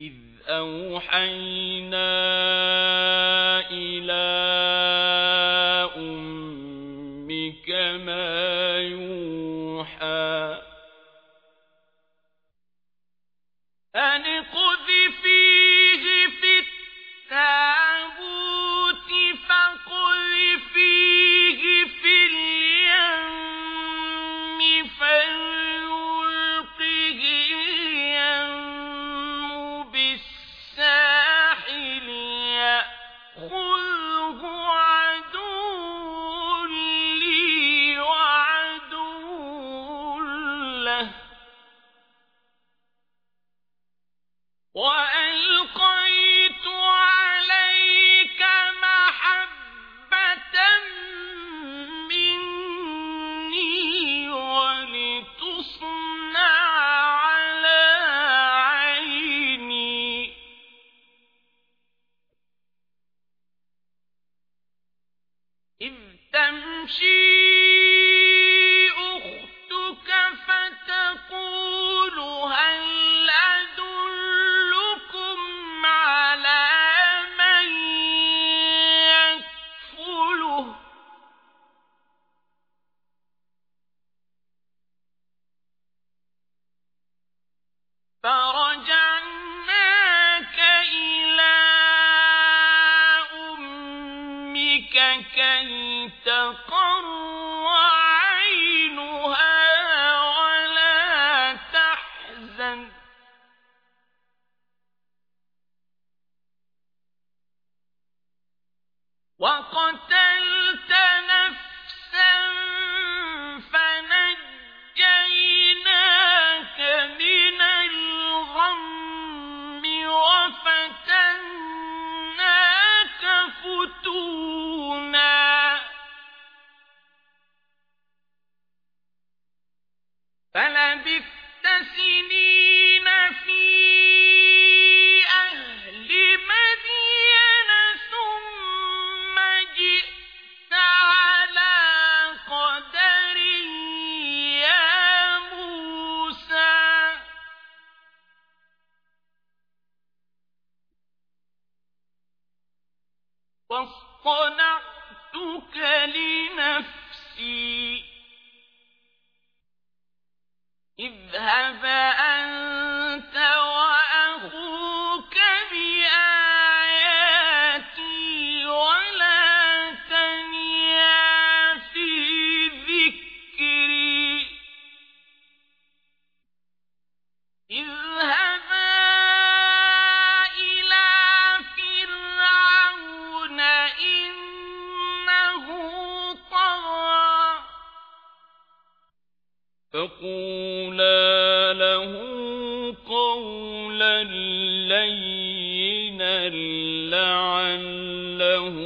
إذ أوحينا إلى أمك ما يوحى وألقيت عليك محبة مني ولتصنع على عيني. إذ تمشي كي تقر عينها ولا تحزن. وقتل واصطنعتك لنفسي. اذهب فقولا له قولا لينا لعله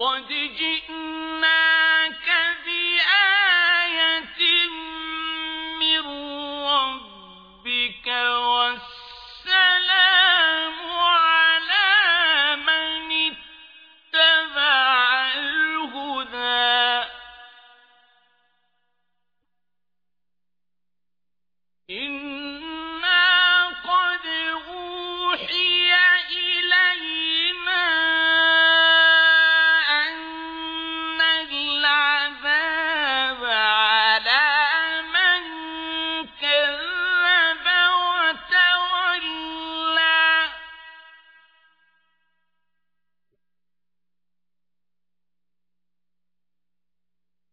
قد جئنا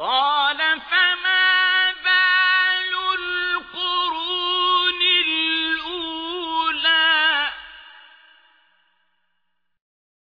قال